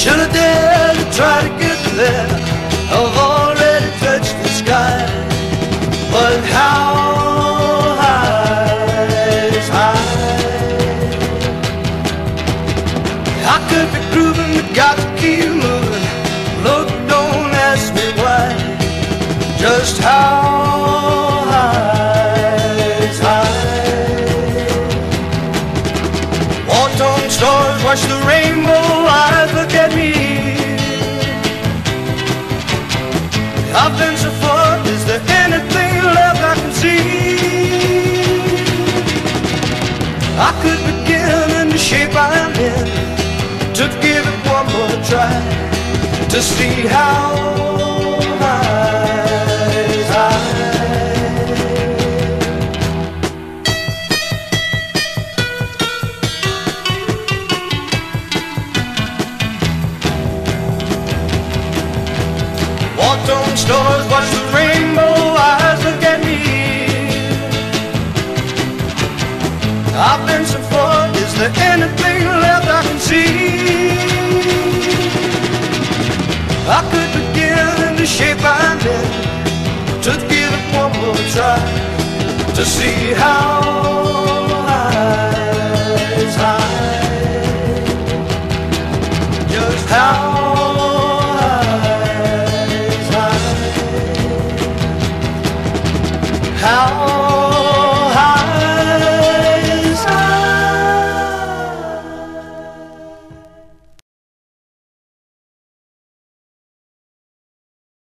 Should have dared to try to get there. I've already touched the sky. But how high is high? I could be grooving, but got to keep moving. Look, don't ask me why. Just how. On stars, watched the rainbow, eyes look at me. I've been so far, is there anything left I can see? I could begin in the shape I am in to give it one more try to see how and stars watch the rainbow eyes look at me. I've been so far, is there anything left I can see? I could begin the shape I'm in, to give it one more try, to see how high is high. Just how.